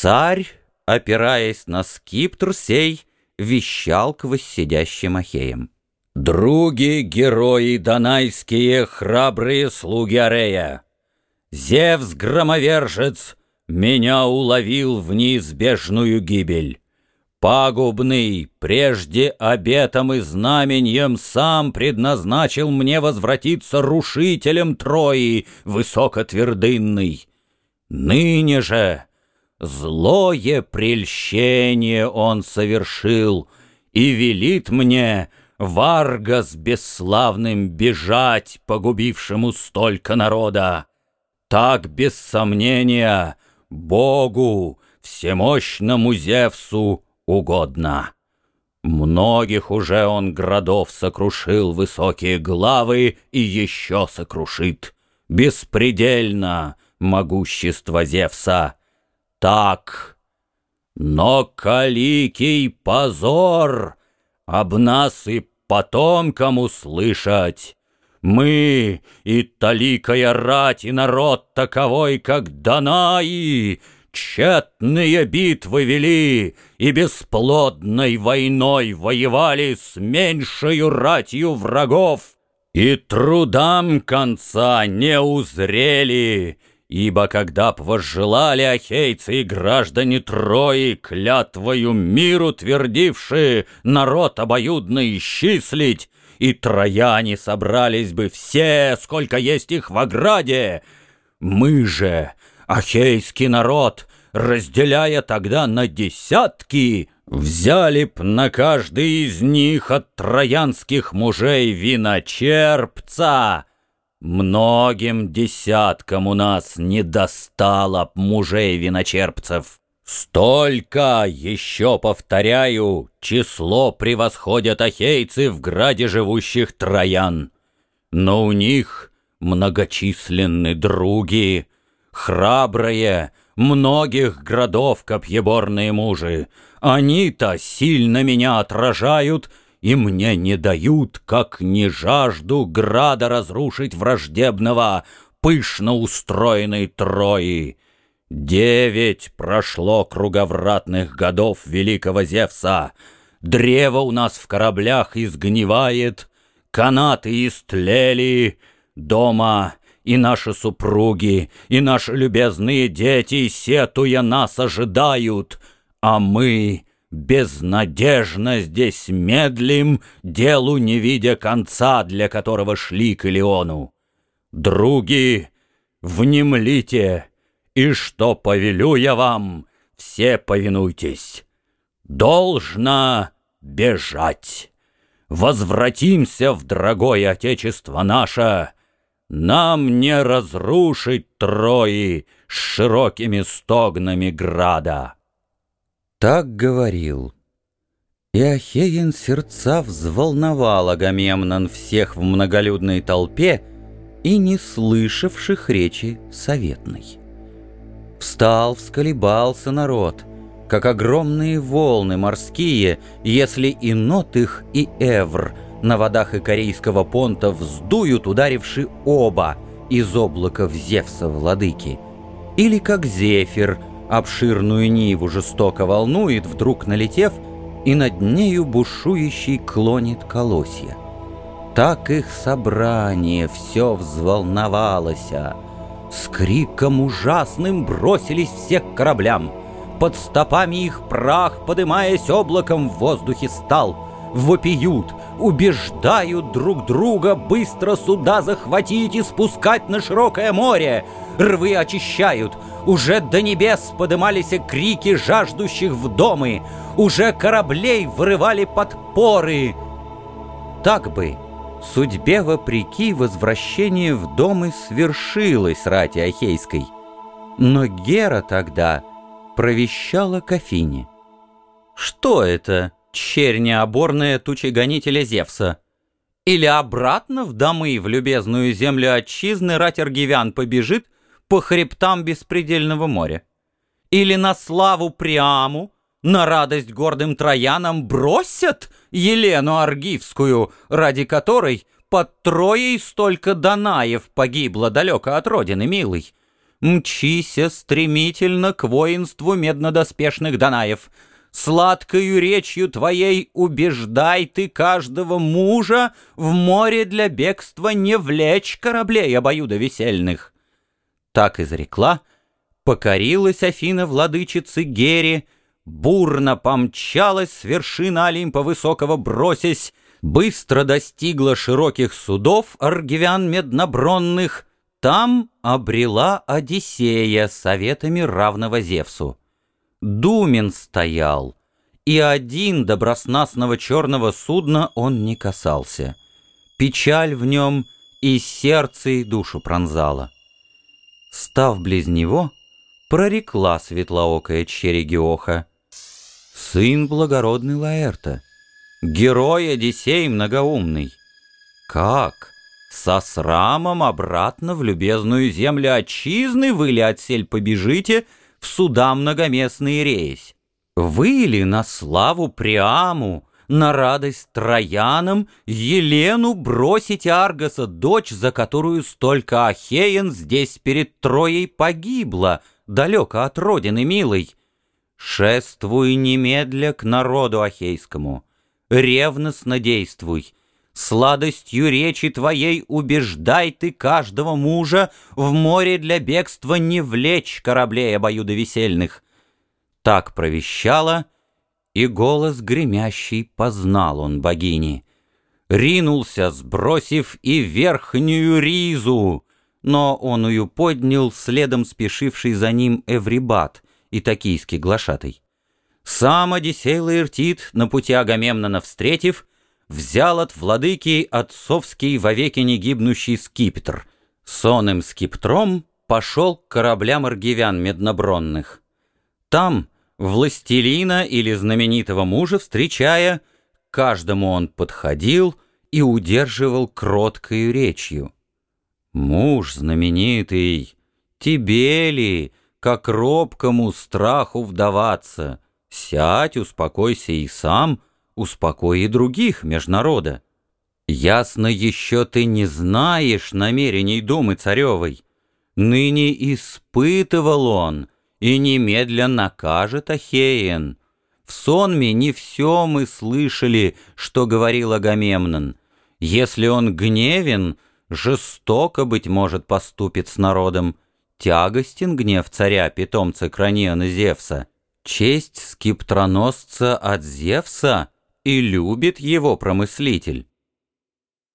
Царь, опираясь на скиптр сей, вещал к воссидящим ахеям. «Други, герои донайские, храбрые слуги Арея! Зевс-громовержец меня уловил в неизбежную гибель. Пагубный, прежде обетом и знаменьем, сам предназначил мне возвратиться рушителем Трои, высокотвердынный. Ныне же злое прельщение он совершил и велит мне Варга с бесславным бежать, погубившему столько народа. Так, без сомнения, Богу, всемощному Зевсу, угодно. Многих уже он городов сокрушил высокие главы и еще сокрушит. Беспредельно могущество Зевса. Так, но каликий позор об нас и потомкам услышать. Мы и таликая рать и народ таковой, как Данаи, Тщетные битвы вели и бесплодной войной воевали с меньшою ратью врагов, и трудам конца не узрели, ибо когда б возжелали ахейцы и граждане Трои клятвою миру твердившие народ обоюдно исчислить, и трояне собрались бы все, сколько есть их в ограде, мы же Ахейский народ, разделяя тогда на десятки, Взяли б на каждый из них от троянских мужей виночерпца. Многим десяткам у нас не достало б мужей виночерпцев. Столько, еще повторяю, число превосходят ахейцы в граде живущих троян. Но у них многочисленны други, храбрые, многих городов копьеборные мужи. Они-то сильно меня отражают и мне не дают, как не жажду града разрушить враждебного, пышно устроенной Трои. Девять прошло круговратных годов великого Зевса. Древо у нас в кораблях изгнивает, канаты истлели, дома и наши супруги, и наши любезные дети, сетуя нас, ожидают, а мы безнадежно здесь медлим, делу не видя конца, для которого шли к Илеону. Други, внемлите, и что повелю я вам, все повинуйтесь. Должно бежать. Возвратимся в дорогое Отечество наше, нам не разрушить Трои с широкими стогнами града. Так говорил. И Ахеин сердца взволновал Агамемнон всех в многолюдной толпе и не слышавших речи советной. Встал, всколебался народ, как огромные волны морские, если и нот их, и эвр — на водах Икорейского понта вздуют, ударивши оба из облаков Зевса владыки. Или как Зефир обширную Ниву жестоко волнует, вдруг налетев, и над нею бушующий клонит колосья. Так их собрание все взволновалось, с криком ужасным бросились все к кораблям. Под стопами их прах, подымаясь облаком, в воздухе стал — вопиют, убеждают друг друга быстро суда захватить и спускать на широкое море. Рвы очищают, уже до небес подымались крики жаждущих в домы, уже кораблей вырывали подпоры. Так бы, судьбе вопреки, возвращение в дом и свершилось рати Ахейской. Но Гера тогда провещала Кафине. «Что это?» черь необорная тучегонителя Зевса. Или обратно в домы, в любезную землю отчизны рать аргивян побежит по хребтам беспредельного моря. Или на славу Приаму, на радость гордым троянам бросят Елену Аргивскую, ради которой под Троей столько Данаев погибло далеко от родины, милый. Мчися стремительно к воинству меднодоспешных Данаев. Сладкою речью твоей убеждай ты каждого мужа В море для бегства не влечь кораблей обоюдовесельных. Так изрекла, покорилась Афина владычицы Гере, Бурно помчалась с вершины Олимпа высокого бросясь, Быстро достигла широких судов аргивян меднобронных, Там обрела Одиссея советами равного Зевсу. Думен стоял, и один доброснастного черного судна он не касался. Печаль в нем и сердце, и душу пронзала. Став близ него, прорекла светлоокая Черегиоха. Сын благородный Лаэрта, герой Одиссей многоумный. Как? Со срамом обратно в любезную землю отчизны вы ли отсель побежите, в суда многоместные рейсь? Вы ли на славу Приаму, на радость Троянам Елену бросить Аргоса, дочь, за которую столько Ахеен здесь перед Троей погибла, далеко от родины милой. Шествуй немедля к народу Ахейскому, ревностно действуй, Сладостью речи твоей убеждай ты каждого мужа В море для бегства не влечь кораблей обоюдовесельных. Так провещала — и голос гремящий познал он богини. Ринулся, сбросив и верхнюю ризу, но он ее поднял следом спешивший за ним Эврибат и токийский глашатый. Сам Одиссей Лаэртит, на пути Агамемнона встретив, взял от владыки отцовский вовеки не гибнущий скипетр. Сонным скиптром пошел к кораблям аргивян меднобронных. Там — Властелина или знаменитого мужа встречая, каждому он подходил и удерживал кроткою речью. «Муж знаменитый, тебе ли, как робкому страху вдаваться? Сядь, успокойся и сам, успокой и других межнарода. Ясно еще ты не знаешь намерений думы царевой. Ныне испытывал он — и немедленно накажет Ахеен. В сонме не все мы слышали, что говорил Агамемнон. Если он гневен, жестоко, быть может, поступит с народом. Тягостен гнев царя, питомца Краниона Зевса. Честь скиптроносца от Зевса и любит его промыслитель.